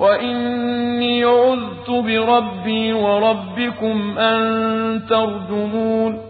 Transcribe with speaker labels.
Speaker 1: وإني عذت بربي وربكم أن ترجمون